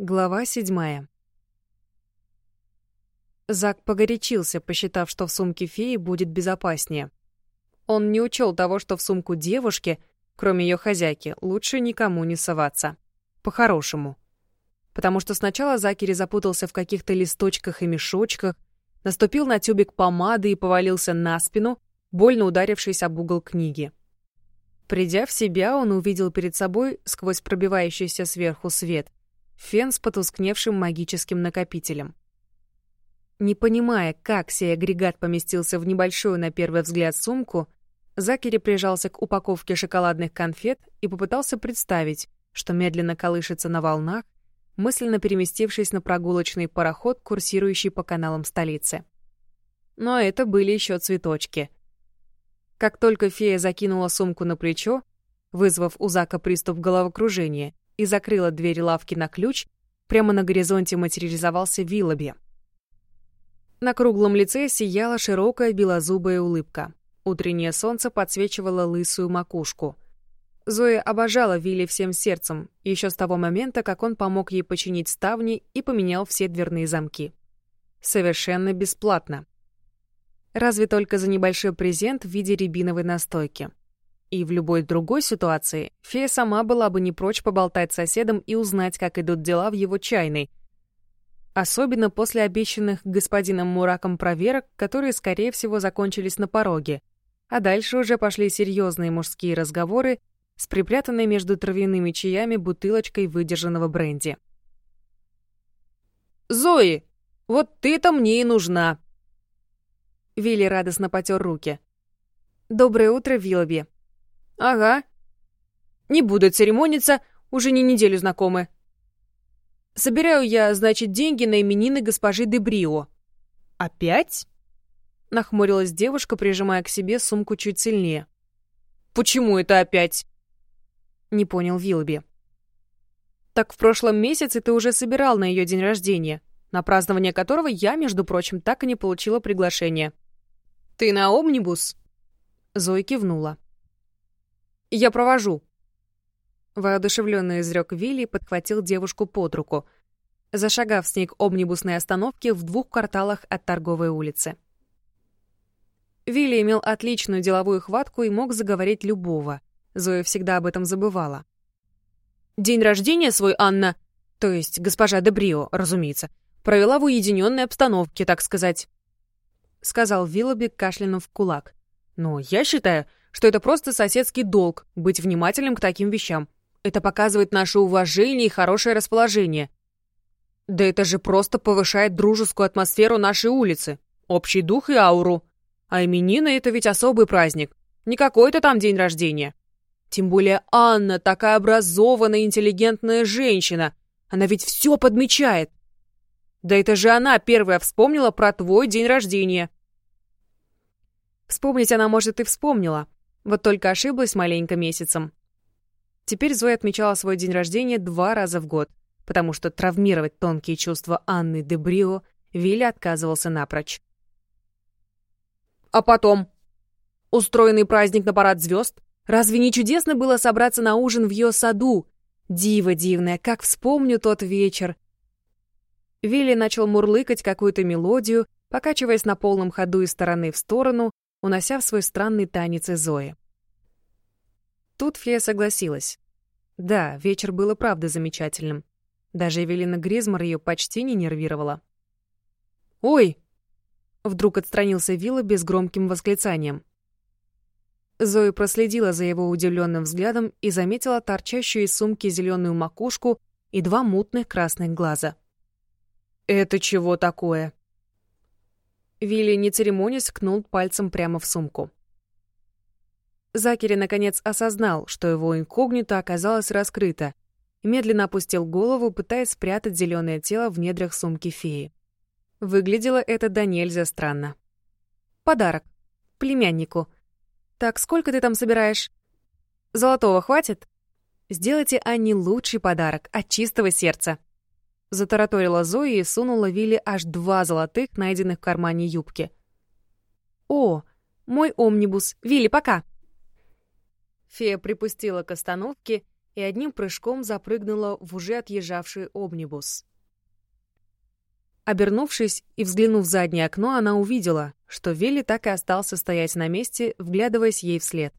Глава седьмая. Зак погорячился, посчитав, что в сумке феи будет безопаснее. Он не учел того, что в сумку девушки, кроме ее хозяйки, лучше никому не соваться. По-хорошему. Потому что сначала Закери запутался в каких-то листочках и мешочках, наступил на тюбик помады и повалился на спину, больно ударившись об угол книги. Придя в себя, он увидел перед собой, сквозь пробивающийся сверху свет, фен с потускневшим магическим накопителем. Не понимая, как сей агрегат поместился в небольшую на первый взгляд сумку, Закери прижался к упаковке шоколадных конфет и попытался представить, что медленно колышется на волнах, мысленно переместившись на прогулочный пароход, курсирующий по каналам столицы. Но это были еще цветочки. Как только фея закинула сумку на плечо, вызвав у Зака приступ головокружения, и закрыла дверь лавки на ключ, прямо на горизонте материализовался Виллоби. На круглом лице сияла широкая белозубая улыбка. Утреннее солнце подсвечивало лысую макушку. Зоя обожала Вилли всем сердцем, еще с того момента, как он помог ей починить ставни и поменял все дверные замки. Совершенно бесплатно. Разве только за небольшой презент в виде рябиновой настойки. И в любой другой ситуации фея сама была бы не прочь поболтать с соседом и узнать, как идут дела в его чайной. Особенно после обещанных господином Мураком проверок, которые, скорее всего, закончились на пороге. А дальше уже пошли серьезные мужские разговоры с припрятанной между травяными чаями бутылочкой выдержанного бренди. «Зои, вот ты-то мне и нужна!» Вилли радостно потер руки. «Доброе утро, Виллоби!» «Ага. Не буду церемониться, уже не неделю знакомы. Собираю я, значит, деньги на именины госпожи Дебрио». «Опять?» — нахмурилась девушка, прижимая к себе сумку чуть сильнее. «Почему это опять?» — не понял Вилби. «Так в прошлом месяце ты уже собирал на ее день рождения, на празднование которого я, между прочим, так и не получила приглашение». «Ты на омнибус?» Зоя кивнула. Я провожу». Воодушевленный изрек Вилли подхватил девушку под руку, зашагав с ней к обнибусной остановке в двух кварталах от торговой улицы. Вилли имел отличную деловую хватку и мог заговорить любого. Зоя всегда об этом забывала. «День рождения свой Анна, то есть госпожа Дебрио, разумеется, провела в уединенной обстановке, так сказать», — сказал Виллоби, кашлянув в кулак. «Но я считаю, что это просто соседский долг — быть внимательным к таким вещам. Это показывает наше уважение и хорошее расположение. Да это же просто повышает дружескую атмосферу нашей улицы, общий дух и ауру. А именины — это ведь особый праздник, не какой-то там день рождения. Тем более Анна такая образованная, интеллигентная женщина. Она ведь все подмечает. Да это же она первая вспомнила про твой день рождения. Вспомнить она, может, и вспомнила, вот только ошиблась маленько месяцем. Теперь Зоя отмечала свой день рождения два раза в год, потому что травмировать тонкие чувства Анны де Брио Вилли отказывался напрочь. «А потом? Устроенный праздник на парад звезд? Разве не чудесно было собраться на ужин в ее саду? Диво дивное, как вспомню тот вечер!» Вилли начал мурлыкать какую-то мелодию, покачиваясь на полном ходу из стороны в сторону, унося в свой странный танец из Зои. Тут фея согласилась. Да, вечер был и правда замечательным. Даже Эвелина Гризмар ее почти не нервировала. «Ой!» — вдруг отстранился Вилла безгромким восклицанием. Зоя проследила за его удивленным взглядом и заметила торчащую из сумки зеленую макушку и два мутных красных глаза. «Это чего такое?» Вилли, не церемонясь, кнул пальцем прямо в сумку. Закери, наконец, осознал, что его инкогнито оказалось раскрыто, и медленно опустил голову, пытаясь спрятать зеленое тело в недрах сумки феи. Выглядело это до нельзя странно. «Подарок. Племяннику. Так, сколько ты там собираешь? Золотого хватит? Сделайте Анне лучший подарок от чистого сердца». Затараторила Зоя и сунула Вилли аж два золотых, найденных в кармане юбки. «О, мой омнибус. Вилли, пока!» Фея припустила к остановке, и одним прыжком запрыгнула в уже отъезжавший обнибус. Обернувшись и взглянув в заднее окно, она увидела, что Вилли так и остался стоять на месте, вглядываясь ей вслед.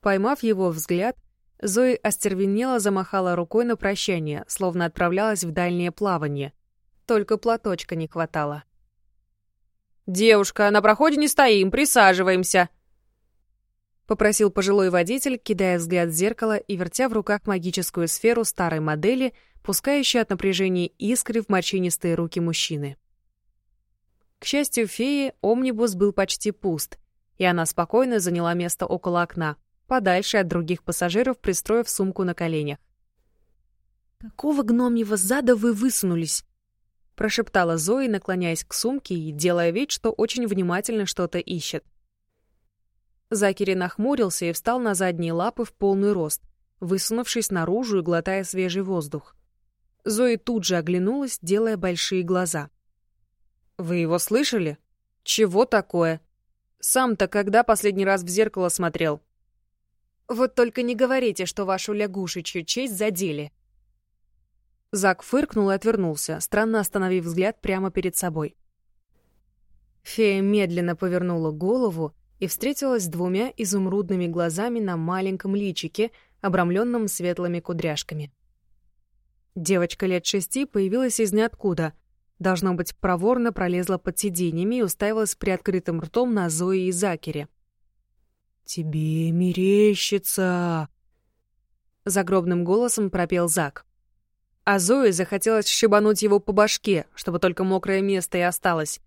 Поймав его взгляд, Зои остервенело замахала рукой на прощание, словно отправлялась в дальнее плавание. Только платочка не хватало. «Девушка, на проходе не стоим, присаживаемся!» Попросил пожилой водитель, кидая взгляд в зеркало и вертя в руках магическую сферу старой модели, пускающей от напряжения искры в морщинистые руки мужчины. К счастью феи, омнибус был почти пуст, и она спокойно заняла место около окна — подальше от других пассажиров, пристроив сумку на коленях. «Какого гномьего зада вы высунулись?» прошептала Зои, наклоняясь к сумке и делая вид, что очень внимательно что-то ищет. Закери нахмурился и встал на задние лапы в полный рост, высунувшись наружу и глотая свежий воздух. Зои тут же оглянулась, делая большие глаза. «Вы его слышали? Чего такое? Сам-то когда последний раз в зеркало смотрел?» Вот только не говорите, что вашу лягушечью честь задели. Зак фыркнул и отвернулся, странно остановив взгляд прямо перед собой. Фея медленно повернула голову и встретилась с двумя изумрудными глазами на маленьком личике, обрамленном светлыми кудряшками. Девочка лет шести появилась из ниоткуда. Должно быть, проворно пролезла под сиденьями и уставилась приоткрытым ртом на Зои и Закере. «Тебе мерещится!» Загробным голосом пропел Зак. А Зои захотелось щебануть его по башке, чтобы только мокрое место и осталось.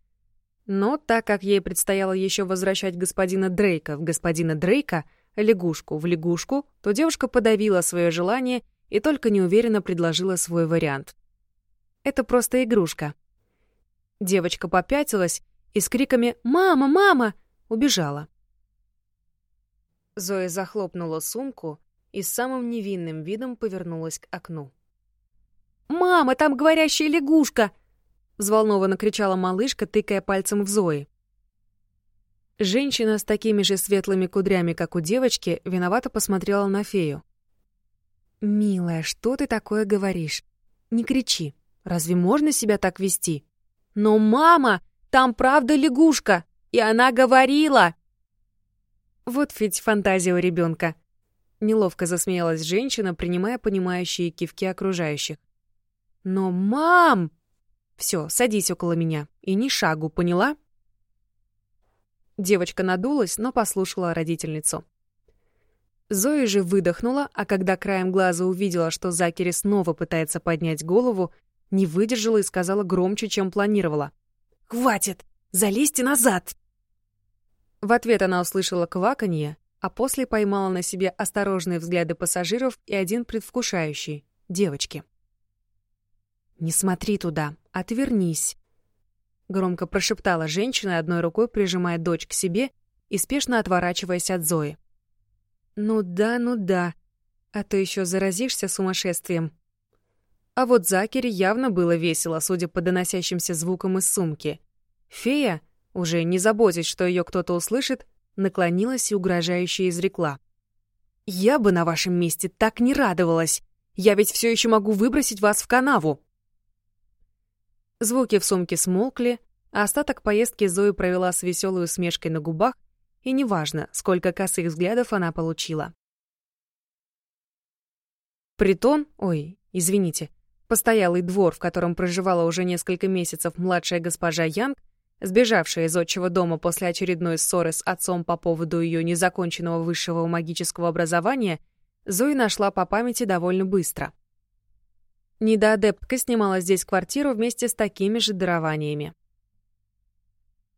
Но так как ей предстояло еще возвращать господина Дрейка в господина Дрейка, лягушку в лягушку, то девушка подавила свое желание и только неуверенно предложила свой вариант. Это просто игрушка. Девочка попятилась и с криками «Мама! Мама!» убежала. Зоя захлопнула сумку и с самым невинным видом повернулась к окну. «Мама, там говорящая лягушка!» — взволнованно кричала малышка, тыкая пальцем в Зои. Женщина с такими же светлыми кудрями, как у девочки, виновато посмотрела на фею. «Милая, что ты такое говоришь? Не кричи. Разве можно себя так вести?» «Но, мама, там правда лягушка, и она говорила!» Вот ведь фантазия у ребенка. Неловко засмеялась женщина, принимая понимающие кивки окружающих. Но, мам! Все, садись около меня. И ни шагу, поняла? Девочка надулась, но послушала родительницу. Зоя же выдохнула, а когда краем глаза увидела, что Закери снова пытается поднять голову, не выдержала и сказала громче, чем планировала. «Хватит! Залезьте назад!» В ответ она услышала кваканье, а после поймала на себе осторожные взгляды пассажиров и один предвкушающий — девочки. «Не смотри туда, отвернись», — громко прошептала женщина, одной рукой прижимая дочь к себе и спешно отворачиваясь от Зои. «Ну да, ну да, а то еще заразишься сумасшествием». А вот Закере явно было весело, судя по доносящимся звукам из сумки. Фея — уже не заботясь, что ее кто-то услышит, наклонилась и угрожающе изрекла. «Я бы на вашем месте так не радовалась! Я ведь все еще могу выбросить вас в канаву!» Звуки в сумке смолкли, а остаток поездки Зои провела с веселой усмешкой на губах, и неважно, сколько косых взглядов она получила. Притон, ой, извините, постоялый двор, в котором проживала уже несколько месяцев младшая госпожа Янг, Сбежавшая из отчего дома после очередной ссоры с отцом по поводу ее незаконченного высшего магического образования, Зои нашла по памяти довольно быстро. Недоадептка снимала здесь квартиру вместе с такими же дарованиями.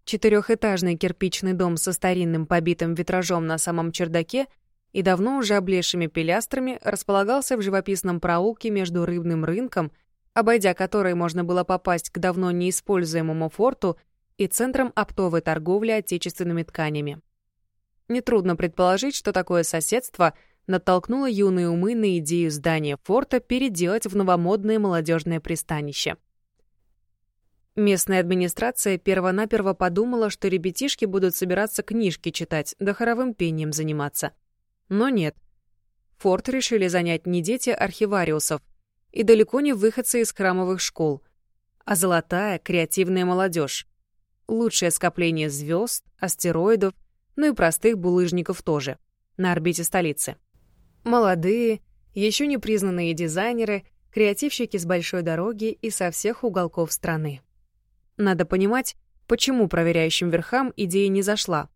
Четырехэтажный кирпичный дом со старинным побитым витражом на самом чердаке и давно уже облезшими пилястрами располагался в живописном проулке между рыбным рынком, обойдя который можно было попасть к давно неиспользуемому форту и центром оптовой торговли отечественными тканями. Нетрудно предположить, что такое соседство натолкнуло юные умы на идею здания форта переделать в новомодное молодежное пристанище. Местная администрация первонаперво подумала, что ребятишки будут собираться книжки читать, да хоровым пением заниматься. Но нет. форт решили занять не дети архивариусов и далеко не выходцы из храмовых школ, а золотая креативная молодежь. Лучшее скопление звезд, астероидов, ну и простых булыжников тоже, на орбите столицы. Молодые, еще не признанные дизайнеры, креативщики с большой дороги и со всех уголков страны. Надо понимать, почему проверяющим верхам идея не зашла.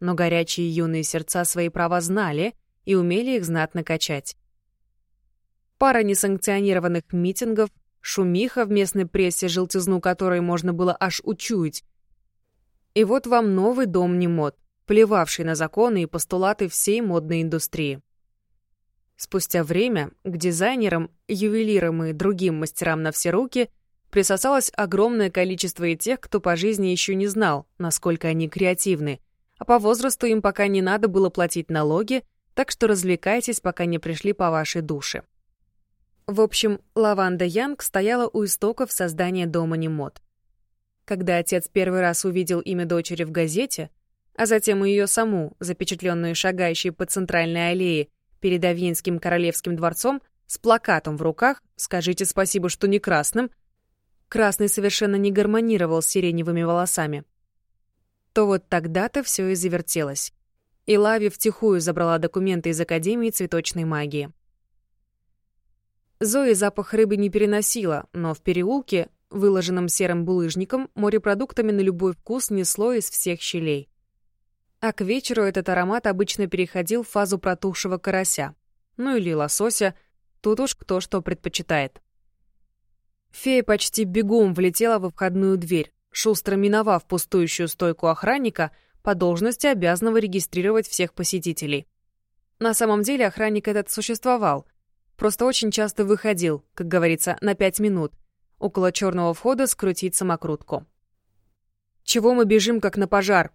Но горячие юные сердца свои права знали и умели их знатно качать. Пара несанкционированных митингов, шумиха в местной прессе, желтизну которой можно было аж учуять. И вот вам новый дом не мод, плевавший на законы и постулаты всей модной индустрии. Спустя время к дизайнерам, ювелирам и другим мастерам на все руки присосалось огромное количество и тех, кто по жизни еще не знал, насколько они креативны, а по возрасту им пока не надо было платить налоги, так что развлекайтесь, пока не пришли по вашей душе. В общем, Лаванда Янг стояла у истоков создания дома Немод. Когда отец первый раз увидел имя дочери в газете, а затем и ее саму, запечатленную шагающей по центральной аллее перед Авинским королевским дворцом, с плакатом в руках «Скажите спасибо, что не красным», красный совершенно не гармонировал с сиреневыми волосами то вот тогда-то все и завертелось. И Лави втихую забрала документы из Академии цветочной магии. Зои запах рыбы не переносила, но в переулке, выложенном серым булыжником, морепродуктами на любой вкус несло из всех щелей. А к вечеру этот аромат обычно переходил в фазу протухшего карася, ну или лосося, тут уж кто что предпочитает. Фея почти бегом влетела во входную дверь, шустро миновав пустующую стойку охранника, по должности обязанного регистрировать всех посетителей. На самом деле охранник этот существовал, просто очень часто выходил, как говорится, на пять минут, около черного входа скрутить самокрутку. «Чего мы бежим, как на пожар?»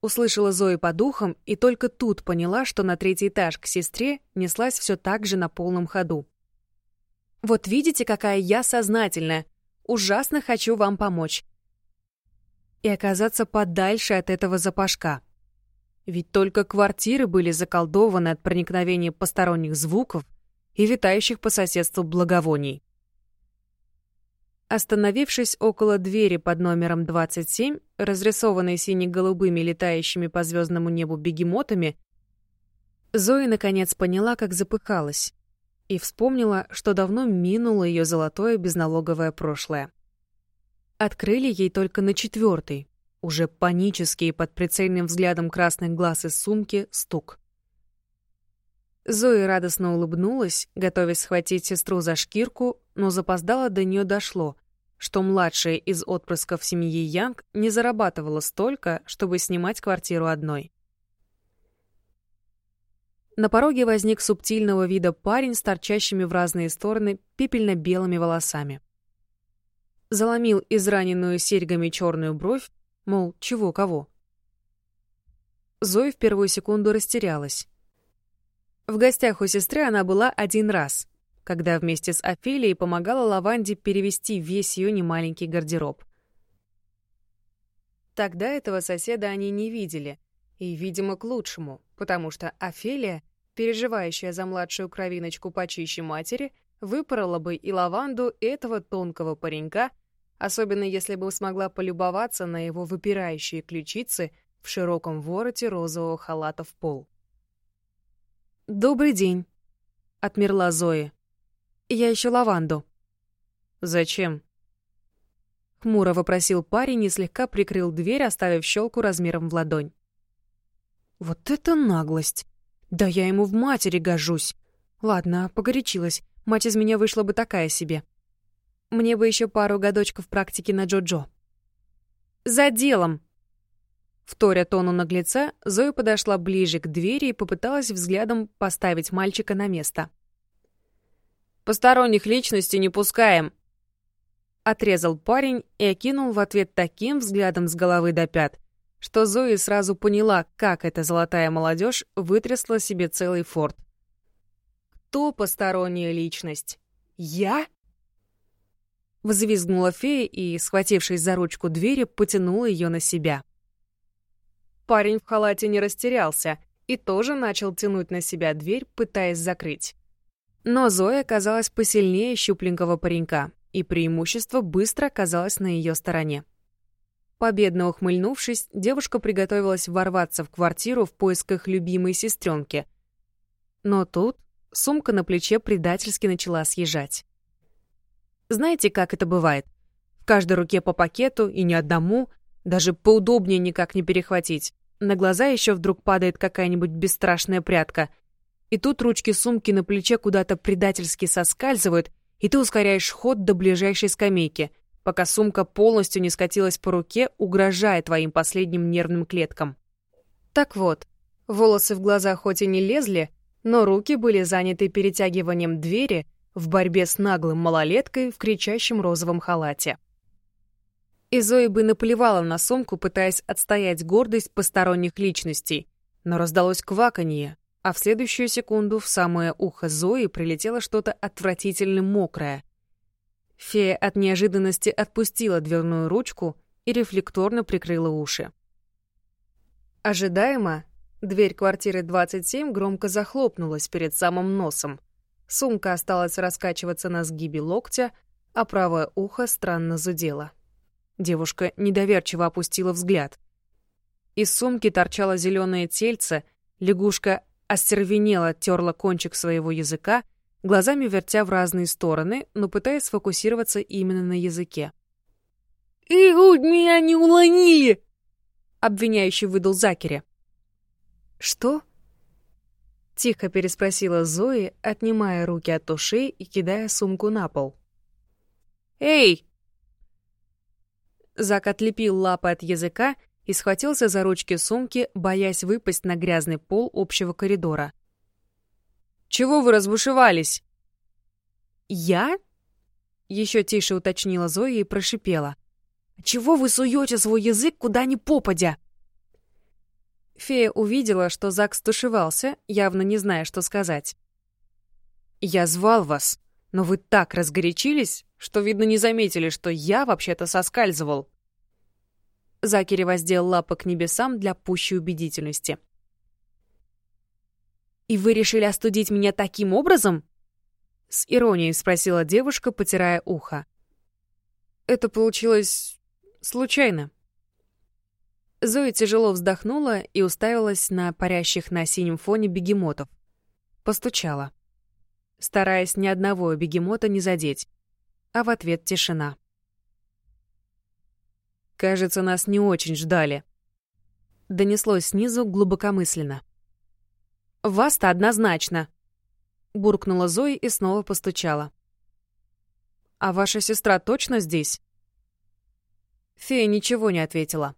Услышала Зои по духам и только тут поняла, что на третий этаж к сестре неслась все так же на полном ходу. «Вот видите, какая я сознательная. Ужасно хочу вам помочь и оказаться подальше от этого запашка. Ведь только квартиры были заколдованы от проникновения посторонних звуков и витающих по соседству благовоний. Остановившись около двери под номером 27, разрисованной сине-голубыми летающими по звездному небу бегемотами, Зои наконец поняла, как запыхалась, и вспомнила, что давно минуло ее золотое безналоговое прошлое. Открыли ей только на четвертый, уже панический под прицельным взглядом красных глаз из сумки, стук. Зои радостно улыбнулась, готовясь схватить сестру за шкирку, но запоздало до нее дошло, что младшая из отпрысков семьи Янг не зарабатывала столько, чтобы снимать квартиру одной. На пороге возник субтильного вида парень с торчащими в разные стороны пепельно-белыми волосами заломил израненную серьгами черную бровь, мол, чего кого. Зоя в первую секунду растерялась. В гостях у сестры она была один раз, когда вместе с Офелией помогала Лаванде перевести весь ее немаленький гардероб. Тогда этого соседа они не видели, и, видимо, к лучшему, потому что Офелия, переживающая за младшую кровиночку почище матери, выпорола бы и Лаванду этого тонкого паренька особенно если бы смогла полюбоваться на его выпирающие ключицы в широком вороте розового халата в пол. «Добрый день», — отмерла Зоя. «Я ищу лаванду». «Зачем?» Хмуро вопросил парень и слегка прикрыл дверь, оставив щелку размером в ладонь. «Вот это наглость! Да я ему в матери гожусь! Ладно, погорячилась, мать из меня вышла бы такая себе. Мне бы еще пару годочков практики на Джо-Джо. «За делом!» Вторя тону наглеца, Зоя подошла ближе к двери и попыталась взглядом поставить мальчика на место. «Посторонних личностей не пускаем!» Отрезал парень и окинул в ответ таким взглядом с головы до пят, что Зоя сразу поняла, как эта золотая молодежь вытрясла себе целый форт. «Кто посторонняя личность? Я?» Взвизгнула фея и, схватившись за ручку двери, потянула ее на себя. Парень в халате не растерялся и тоже начал тянуть на себя дверь, пытаясь закрыть. Но Зоя оказалась посильнее щупленького паренька, и преимущество быстро оказалось на ее стороне. Победно ухмыльнувшись, девушка приготовилась ворваться в квартиру в поисках любимой сестренки. Но тут сумка на плече предательски начала съезжать. Знаете, как это бывает? В каждой руке по пакету и ни одному, даже поудобнее никак не перехватить. На глаза еще вдруг падает какая-нибудь бесстрашная прядка. И тут ручки сумки на плече куда-то предательски соскальзывают, и ты ускоряешь ход до ближайшей скамейки, пока сумка полностью не скатилась по руке, угрожая твоим последним нервным клеткам. Так вот, волосы в глаза хоть и не лезли, но руки были заняты перетягиванием двери в борьбе с наглым малолеткой в кричащем розовом халате. И Зои бы наплевала на сумку, пытаясь отстоять гордость посторонних личностей. Но раздалось кваканье, а в следующую секунду в самое ухо Зои прилетело что-то отвратительно мокрое. Фея от неожиданности отпустила дверную ручку и рефлекторно прикрыла уши. Ожидаемо, дверь квартиры 27 громко захлопнулась перед самым носом. Сумка осталась раскачиваться на сгибе локтя, а правое ухо странно зудело. Девушка недоверчиво опустила взгляд. Из сумки торчало зеленое тельце, лягушка остервенело терла кончик своего языка, глазами вертя в разные стороны, но пытаясь сфокусироваться именно на языке. «Игуд, меня не улонили!» — обвиняющий выдал Закере. «Что?» — тихо переспросила Зои, отнимая руки от ушей и кидая сумку на пол. «Эй!» Зак отлепил лапы от языка и схватился за ручки сумки, боясь выпасть на грязный пол общего коридора. «Чего вы разбушевались?» «Я?» — еще тише уточнила Зоя и прошипела. «Чего вы суете свой язык куда ни попадя?» Фея увидела, что Зак стушевался, явно не зная, что сказать. «Я звал вас», но вы так разгорячились, что, видно, не заметили, что я вообще-то соскальзывал. Закери воздел лапы к небесам для пущей убедительности. «И вы решили остудить меня таким образом?» С иронией спросила девушка, потирая ухо. «Это получилось... случайно». Зоя тяжело вздохнула и уставилась на парящих на синем фоне бегемотов. Постучала стараясь ни одного бегемота не задеть. А в ответ тишина. «Кажется, нас не очень ждали», — донеслось снизу глубокомысленно. «Вас-то однозначно», — буркнула Зои и снова постучала. «А ваша сестра точно здесь?» Фея ничего не ответила.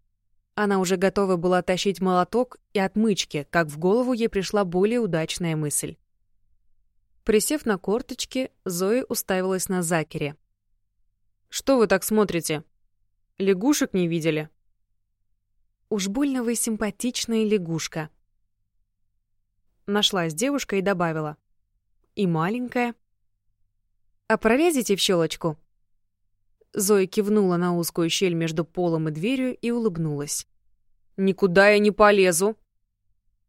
Она уже готова была тащить молоток и отмычки, как в голову ей пришла более удачная мысль. Присев на корточки, Зои уставилась на Закере. «Что вы так смотрите? Лягушек не видели?» «Уж больно вы симпатичная лягушка». Нашлась девушка и добавила. «И маленькая». «А пролезете в щелочку?» Зоя кивнула на узкую щель между полом и дверью и улыбнулась. «Никуда я не полезу!»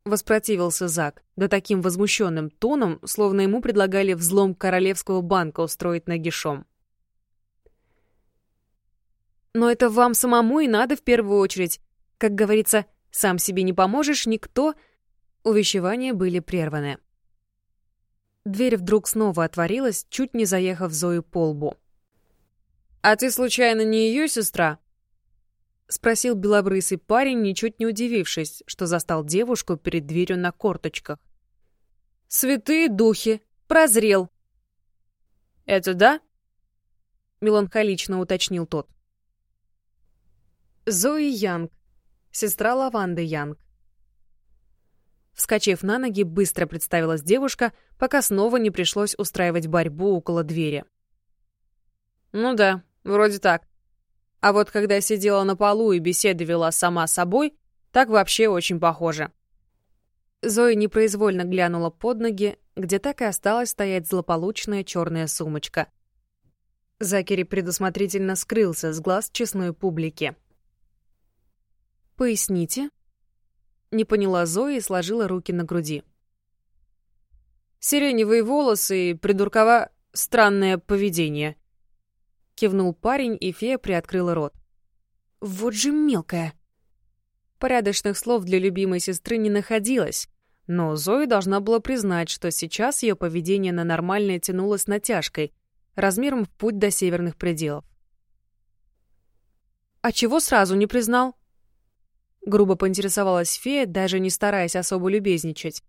Воспротивился Зак, да таким возмущенным тоном, словно ему предлагали взлом королевского банка устроить нагишом. «Но это вам самому и надо в первую очередь. Как говорится, сам себе не поможешь, никто...» Увещевания были прерваны. Дверь вдруг снова отворилась, чуть не заехав Зою по лбу. «А ты, случайно, не ее сестра?» — спросил белобрысый парень, ничуть не удивившись, что застал девушку перед дверью на корточках. «Святые духи! Прозрел!» «Это да?» — меланхолично уточнил тот. Зои Янг, сестра Лаванды Янг. Вскочив на ноги, быстро представилась девушка, пока снова не пришлось устраивать борьбу около двери. «Ну да, вроде так», а вот когда сидела на полу и беседы вела сама собой, так вообще очень похоже. Зоя непроизвольно глянула под ноги, где так и осталась стоять злополучная черная сумочка. Закери предусмотрительно скрылся с глаз честной публики. «Поясните?» Не поняла Зои и сложила руки на груди. «Сиреневые волосы и придуркова странное поведение», — кивнул парень, и фея приоткрыла рот. «Вот же мелкая!» Порядочных слов для любимой сестры не находилось, но Зои должна была признать, что сейчас ее поведение на нормальное тянулось натяжкой, размером в путь до северных пределов. «А чего сразу не признал?» Грубо поинтересовалась фея, даже не стараясь особо любезничать.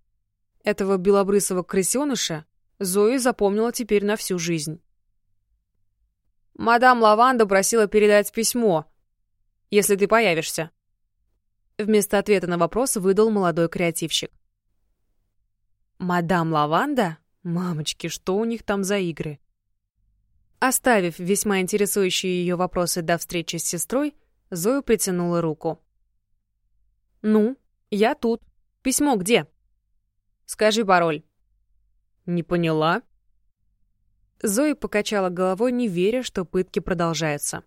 Этого белобрысого крысеныша Зои запомнила теперь на всю жизнь. «Мадам Лаванда просила передать письмо, если ты появишься». Вместо ответа на вопрос выдал молодой креативщик. «Мадам Лаванда? Мамочки, что у них там за игры?» Оставив весьма интересующие ее вопросы до встречи с сестрой, Зоя притянула руку. «Ну, я тут. Письмо где?» «Скажи пароль». «Не поняла?» Зоя покачала головой, не веря, что пытки продолжаются.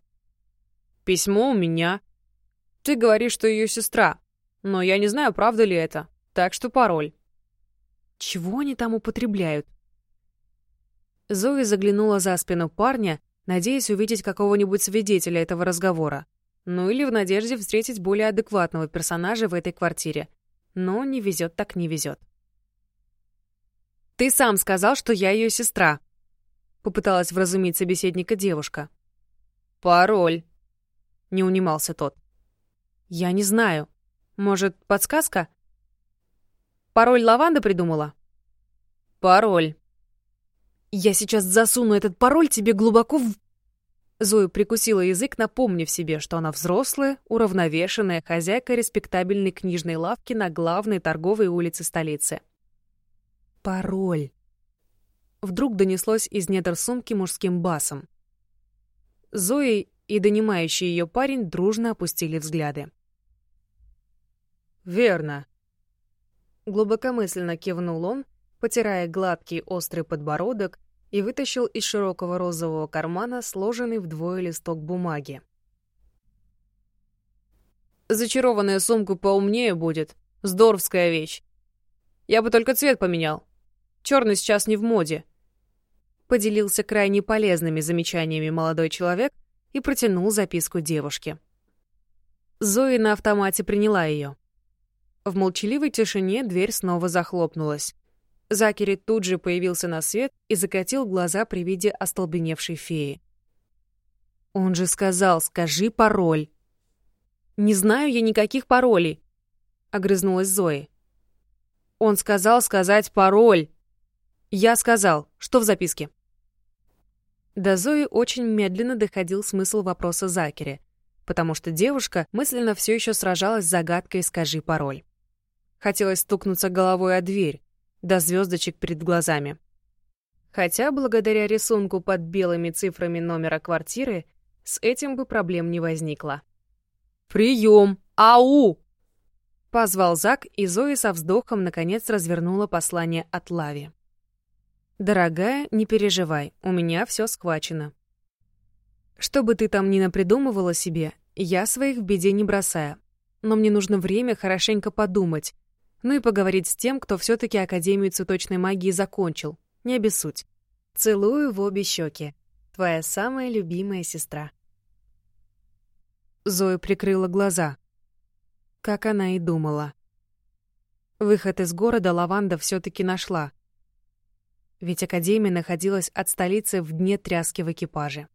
«Письмо у меня. Ты говоришь, что ее сестра, но я не знаю, правда ли это, так что пароль». Чего они там употребляют? Зои заглянула за спину парня, надеясь увидеть какого-нибудь свидетеля этого разговора. Ну или в надежде встретить более адекватного персонажа в этой квартире. Но не везет так не везет. «Ты сам сказал, что я ее сестра», — попыталась вразумить собеседника девушка. «Пароль», — не унимался тот. «Я не знаю. Может, подсказка?» Пароль лаванда придумала? Пароль. Я сейчас засуну этот пароль тебе глубоко в... Зоя прикусила язык, напомнив себе, что она взрослая, уравновешенная хозяйка респектабельной книжной лавки на главной торговой улице столицы. Пароль. Вдруг донеслось из недр сумки мужским басом. Зои и донимающий ее парень дружно опустили взгляды. «Верно», Глубокомысленно кивнул он, потирая гладкий острый подбородок и вытащил из широкого розового кармана сложенный вдвое листок бумаги. «Зачарованная сумка поумнее будет. Здоровская вещь. Я бы только цвет поменял. Черный сейчас не в моде». Поделился крайне полезными замечаниями молодой человек и протянул записку девушке. Зои на автомате приняла ее. В молчаливой тишине дверь снова захлопнулась. Закери тут же появился на свет и закатил глаза при виде остолбеневшей феи. «Он же сказал, скажи пароль». «Не знаю я никаких паролей», — огрызнулась Зои. «Он сказал сказать пароль». «Я сказал. Что в записке?» До Зои очень медленно доходил смысл вопроса Закери, потому что девушка мысленно все еще сражалась с загадкой «скажи пароль». Хотелось стукнуться головой о дверь, до звездочек перед глазами. Хотя, благодаря рисунку под белыми цифрами номера квартиры, с этим бы проблем не возникло. «Прием! Ау!» Позвал Зак, и Зои со вздохом наконец развернула послание от Лави. «Дорогая, не переживай, у меня все схвачено. Что бы ты там ни напридумывала себе, я своих в беде не бросаю. Но мне нужно время хорошенько подумать, ну и поговорить с тем, кто все-таки Академию цветочной магии закончил. Не обессудь. Целую в обе щеки. Твоя самая любимая сестра. Зоя прикрыла глаза. Как она и думала. Выход из города Лаванда все-таки нашла. Ведь Академия находилась от столицы в дне тряски в экипаже.